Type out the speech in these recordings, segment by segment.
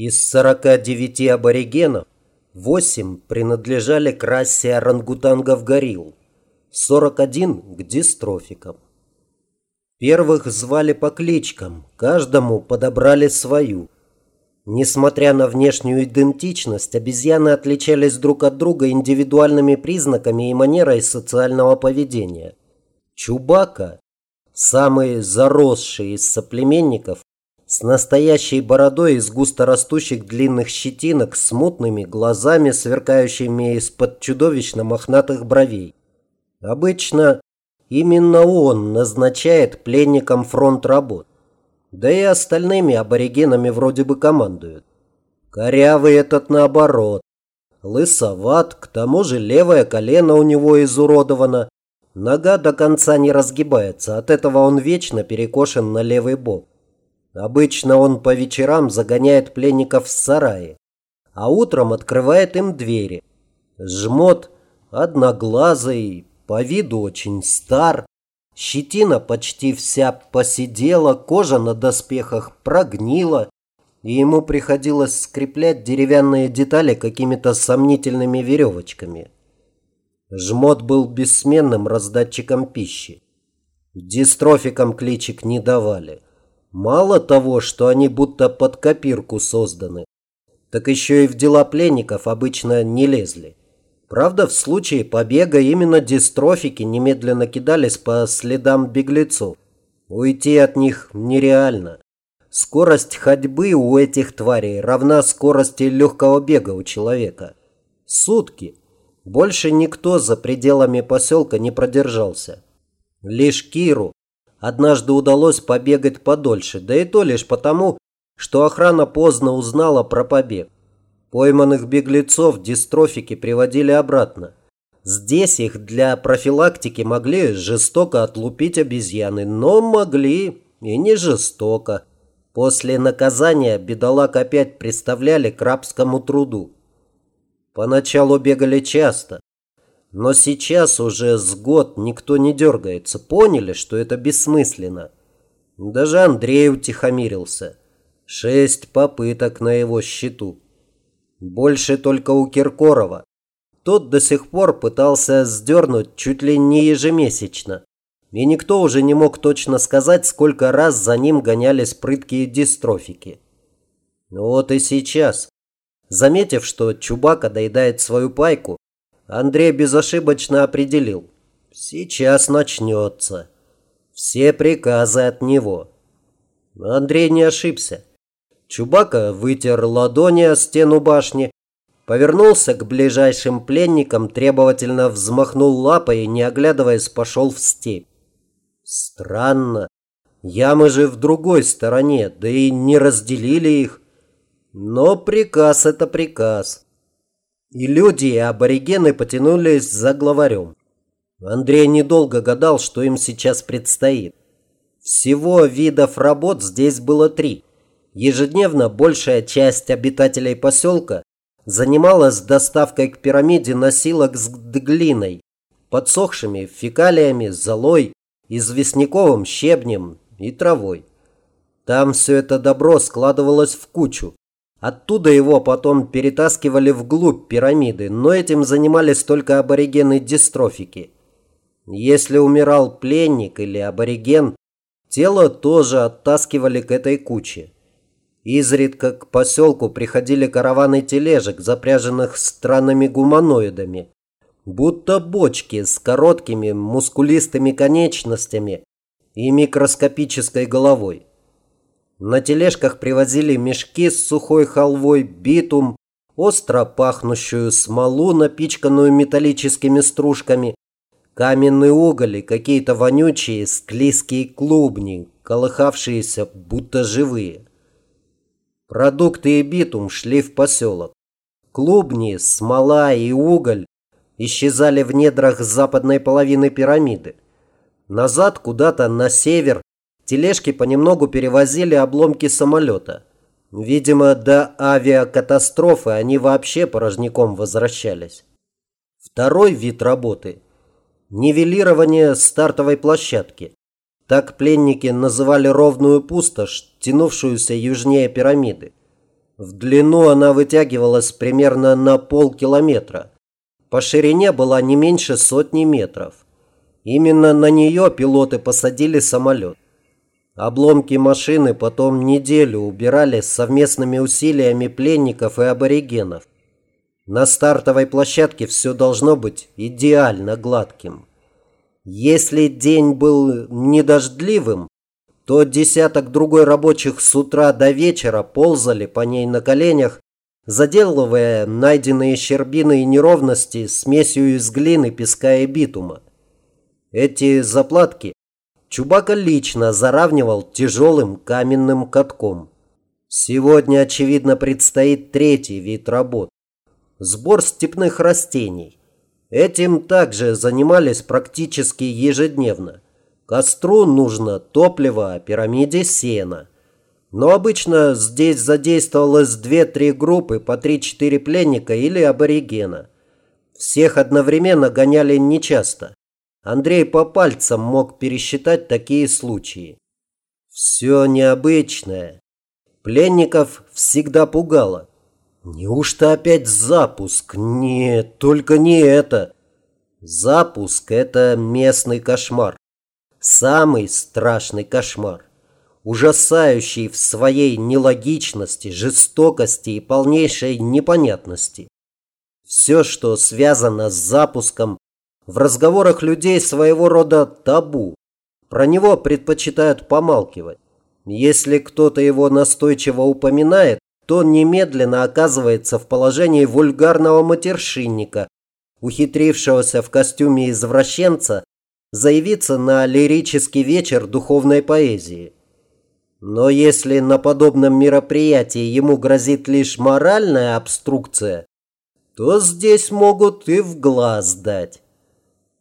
Из 49 аборигенов 8 принадлежали к расе орангутангов-горилл, 41 к дистрофикам. Первых звали по кличкам, каждому подобрали свою. Несмотря на внешнюю идентичность, обезьяны отличались друг от друга индивидуальными признаками и манерой социального поведения. Чубака, самый заросший из соплеменников, с настоящей бородой из густорастущих длинных щетинок, с мутными глазами, сверкающими из-под чудовищно мохнатых бровей. Обычно именно он назначает пленникам фронт работ. Да и остальными аборигенами вроде бы командует. Корявый этот наоборот. Лысоват, к тому же левое колено у него изуродовано. Нога до конца не разгибается, от этого он вечно перекошен на левый бок. Обычно он по вечерам загоняет пленников в сараи, а утром открывает им двери. Жмот одноглазый, по виду очень стар, щетина почти вся посидела, кожа на доспехах прогнила, и ему приходилось скреплять деревянные детали какими-то сомнительными веревочками. Жмот был бессменным раздатчиком пищи. Дистрофикам кличек не давали – Мало того, что они будто под копирку созданы, так еще и в дела пленников обычно не лезли. Правда, в случае побега именно дистрофики немедленно кидались по следам беглецов. Уйти от них нереально. Скорость ходьбы у этих тварей равна скорости легкого бега у человека. Сутки. Больше никто за пределами поселка не продержался. Лишь Киру, Однажды удалось побегать подольше, да и то лишь потому, что охрана поздно узнала про побег. Пойманных беглецов дистрофики приводили обратно. Здесь их для профилактики могли жестоко отлупить обезьяны, но могли и не жестоко. После наказания бедолаг опять представляли к рабскому труду. Поначалу бегали часто, но сейчас уже с год никто не дергается. Поняли, что это бессмысленно. Даже Андрей утихомирился. Шесть попыток на его счету. Больше только у Киркорова. Тот до сих пор пытался сдернуть чуть ли не ежемесячно. И никто уже не мог точно сказать, сколько раз за ним гонялись прыткие дистрофики. Вот и сейчас, заметив, что Чубака доедает свою пайку, Андрей безошибочно определил. Сейчас начнется. Все приказы от него. Андрей не ошибся. Чубака вытер ладони о стену башни, повернулся к ближайшим пленникам, требовательно взмахнул лапой и, не оглядываясь, пошел в степь. Странно. Ямы же в другой стороне, да и не разделили их. Но приказ – это приказ. И люди, и аборигены потянулись за главарем. Андрей недолго гадал, что им сейчас предстоит. Всего видов работ здесь было три. Ежедневно большая часть обитателей поселка занималась доставкой к пирамиде носилок с глиной, подсохшими фекалиями, золой, известняковым щебнем и травой. Там все это добро складывалось в кучу, Оттуда его потом перетаскивали вглубь пирамиды, но этим занимались только аборигены-дистрофики. Если умирал пленник или абориген, тело тоже оттаскивали к этой куче. Изредка к поселку приходили караваны тележек, запряженных странными гуманоидами, будто бочки с короткими мускулистыми конечностями и микроскопической головой. На тележках привозили мешки с сухой халвой, битум, остро пахнущую смолу, напичканную металлическими стружками, каменный уголь и какие-то вонючие склизкие клубни, колыхавшиеся, будто живые. Продукты и битум шли в поселок. Клубни, смола и уголь исчезали в недрах западной половины пирамиды. Назад куда-то на север Тележки понемногу перевозили обломки самолета. Видимо, до авиакатастрофы они вообще порожняком возвращались. Второй вид работы – нивелирование стартовой площадки. Так пленники называли ровную пустошь, тянувшуюся южнее пирамиды. В длину она вытягивалась примерно на полкилометра. По ширине была не меньше сотни метров. Именно на нее пилоты посадили самолет. Обломки машины потом неделю убирали совместными усилиями пленников и аборигенов. На стартовой площадке все должно быть идеально гладким. Если день был недождливым, то десяток другой рабочих с утра до вечера ползали по ней на коленях, заделывая найденные щербины и неровности смесью из глины, песка и битума. Эти заплатки Чубака лично заравнивал тяжелым каменным катком. Сегодня, очевидно, предстоит третий вид работ – сбор степных растений. Этим также занимались практически ежедневно. Костру нужно топливо, а пирамиде сена. Но обычно здесь задействовалось две-три группы по три-четыре пленника или аборигена. Всех одновременно гоняли нечасто. Андрей по пальцам мог пересчитать такие случаи. Все необычное. Пленников всегда пугало. Неужто опять запуск? Нет, только не это. Запуск – это местный кошмар. Самый страшный кошмар. Ужасающий в своей нелогичности, жестокости и полнейшей непонятности. Все, что связано с запуском, в разговорах людей своего рода табу. Про него предпочитают помалкивать. Если кто-то его настойчиво упоминает, то немедленно оказывается в положении вульгарного матершинника, ухитрившегося в костюме извращенца заявиться на лирический вечер духовной поэзии. Но если на подобном мероприятии ему грозит лишь моральная обструкция, то здесь могут и в глаз дать.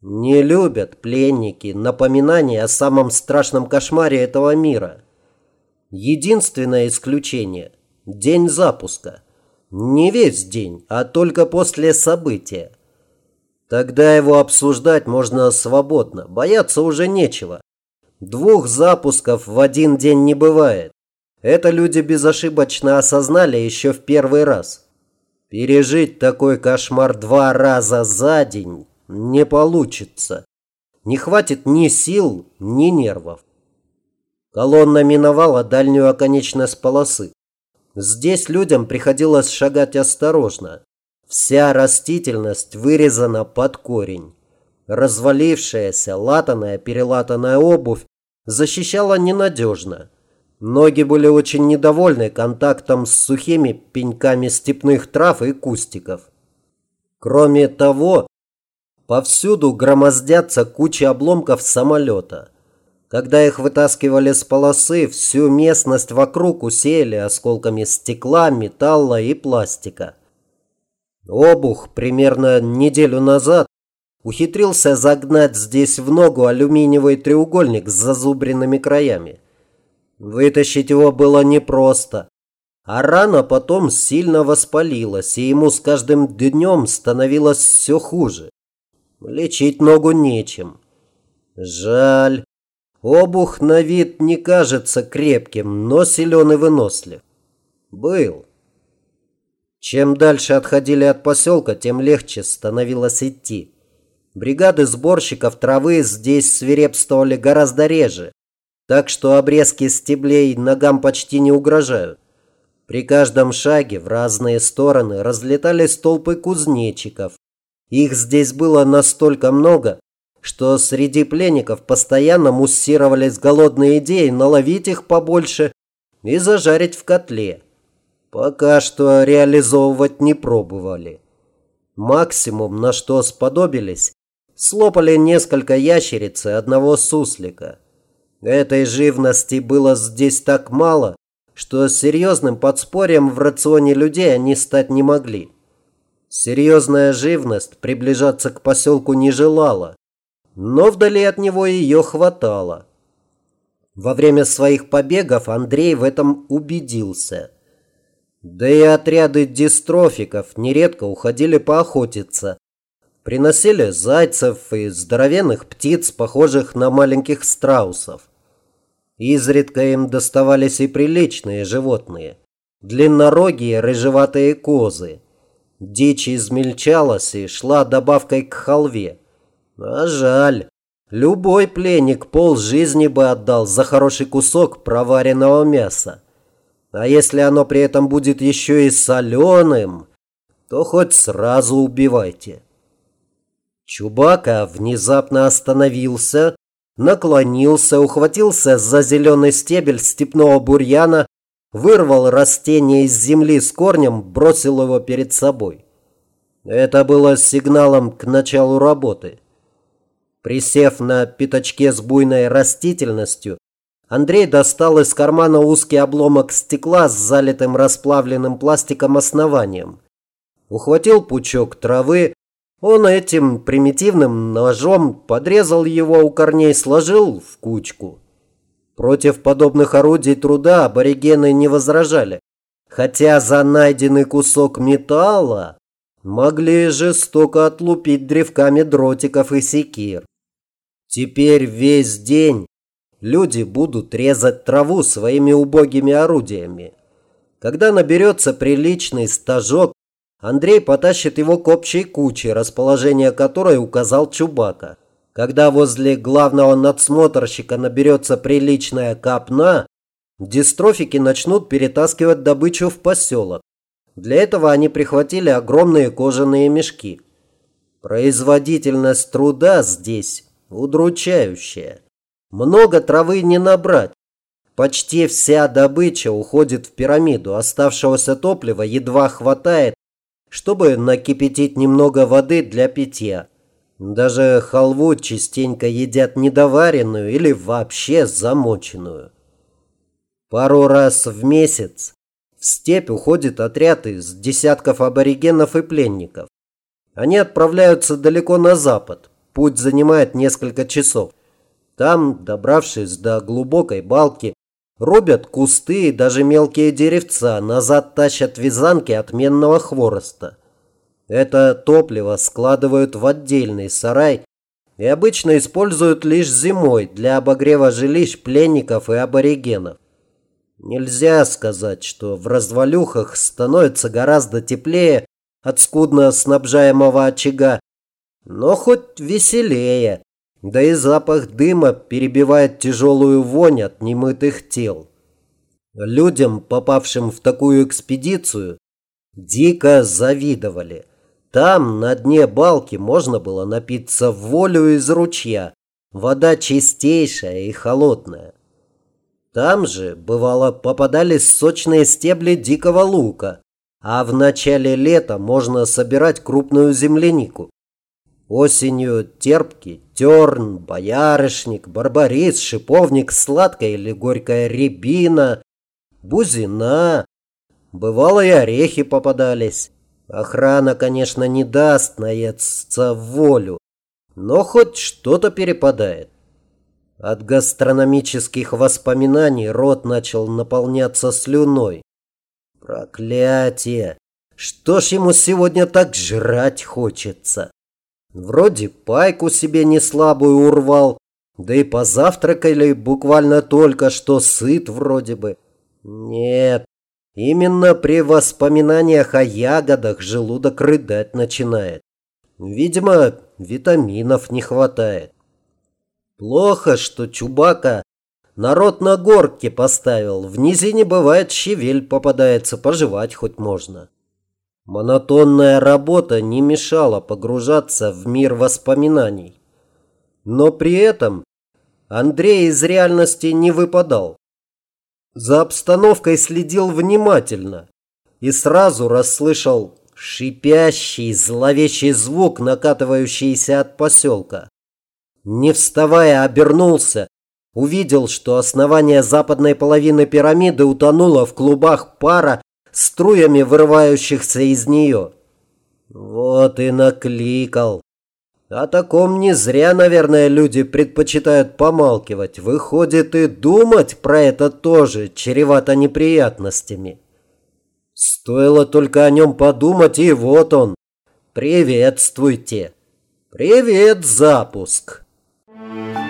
Не любят пленники напоминания о самом страшном кошмаре этого мира. Единственное исключение – день запуска. Не весь день, а только после события. Тогда его обсуждать можно свободно, бояться уже нечего. Двух запусков в один день не бывает. Это люди безошибочно осознали еще в первый раз. Пережить такой кошмар два раза за день не получится. Не хватит ни сил, ни нервов. Колонна миновала дальнюю оконечность полосы. Здесь людям приходилось шагать осторожно. Вся растительность вырезана под корень. Развалившаяся, латаная, перелатанная обувь защищала ненадежно. Ноги были очень недовольны контактом с сухими пеньками степных трав и кустиков. Кроме того, Повсюду громоздятся кучи обломков самолета. Когда их вытаскивали с полосы, всю местность вокруг усеяли осколками стекла, металла и пластика. Обух примерно неделю назад ухитрился загнать здесь в ногу алюминиевый треугольник с зазубренными краями. Вытащить его было непросто. А рана потом сильно воспалилась, и ему с каждым днем становилось все хуже. Лечить ногу нечем. Жаль. Обух на вид не кажется крепким, но силен и вынослив. Был. Чем дальше отходили от поселка, тем легче становилось идти. Бригады сборщиков травы здесь свирепствовали гораздо реже, так что обрезки стеблей ногам почти не угрожают. При каждом шаге в разные стороны разлетались толпы кузнечиков, их здесь было настолько много, что среди пленников постоянно муссировались голодные идеи наловить их побольше и зажарить в котле. Пока что реализовывать не пробовали. Максимум, на что сподобились, слопали несколько ящериц и одного суслика. Этой живности было здесь так мало, что серьезным подспорьем в рационе людей они стать не могли. Серьезная живность приближаться к поселку не желала, но вдали от него ее хватало. Во время своих побегов Андрей в этом убедился. Да и отряды дистрофиков нередко уходили поохотиться. Приносили зайцев и здоровенных птиц, похожих на маленьких страусов. Изредка им доставались и приличные животные. длиннорогие рыжеватые козы. Дичь измельчалась и шла добавкой к халве. А жаль, любой пленник пол жизни бы отдал за хороший кусок проваренного мяса. А если оно при этом будет еще и соленым, то хоть сразу убивайте. Чубака внезапно остановился, наклонился, ухватился за зеленый стебель степного бурьяна, вырвал растение из земли с корнем, бросил его перед собой. Это было сигналом к началу работы. Присев на пятачке с буйной растительностью, Андрей достал из кармана узкий обломок стекла с залитым расплавленным пластиком основанием. Ухватил пучок травы, он этим примитивным ножом подрезал его у корней, сложил в кучку. Против подобных орудий труда аборигены не возражали, хотя за найденный кусок металла могли жестоко отлупить древками дротиков и секир. Теперь весь день люди будут резать траву своими убогими орудиями. Когда наберется приличный стажок, Андрей потащит его к общей куче, расположение которой указал Чубака. Когда возле главного надсмотрщика наберется приличная капна, дистрофики начнут перетаскивать добычу в поселок. Для этого они прихватили огромные кожаные мешки. Производительность труда здесь удручающая. Много травы не набрать. Почти вся добыча уходит в пирамиду, оставшегося топлива едва хватает, чтобы накипятить немного воды для питья. Даже халву частенько едят недоваренную или вообще замоченную. Пару раз в месяц в степь уходит отряд из десятков аборигенов и пленников. Они отправляются далеко на запад. Путь занимает несколько часов. Там, добравшись до глубокой балки, рубят кусты и даже мелкие деревца, назад тащат вязанки отменного хвороста. Это топливо складывают в отдельный сарай и обычно используют лишь зимой для обогрева жилищ пленников и аборигенов. Нельзя сказать, что в развалюхах становится гораздо теплее от скудно снабжаемого очага, но хоть веселее. Да и запах дыма перебивает тяжелую вонь от немытых тел. Людям, попавшим в такую экспедицию, дико завидовали. Там, на дне балки, можно было напиться в волю из ручья. Вода чистейшая и холодная. Там же, бывало, попадались сочные стебли дикого лука, а в начале лета можно собирать крупную землянику. Осенью терпкий, терн, боярышник, барбарис, шиповник, сладкая или горькая рябина, бузина. Бывало и орехи попадались. Охрана, конечно, не даст наесться волю, но хоть что-то перепадает. От гастрономических воспоминаний рот начал наполняться слюной. Проклятие! Что ж ему сегодня так жрать хочется? Вроде пайку себе не слабую урвал, да и позавтракали буквально только что сыт вроде бы. Нет, именно при воспоминаниях о ягодах желудок рыдать начинает. Видимо, витаминов не хватает. Плохо, что Чубака народ на горке поставил. В низине бывает щавель попадается, пожевать хоть можно. Монотонная работа не мешала погружаться в мир воспоминаний. Но при этом Андрей из реальности не выпадал. За обстановкой следил внимательно и сразу расслышал шипящий, зловещий звук, накатывающийся от поселка. Не вставая, обернулся, увидел, что основание западной половины пирамиды утонуло в клубах пара струями вырывающихся из нее. Вот и накликал. О таком не зря, наверное, люди предпочитают помалкивать. Выходит, и думать про это тоже чревато неприятностями. Стоило только о нем подумать, и вот он. Приветствуйте. Привет, запуск. Thank you.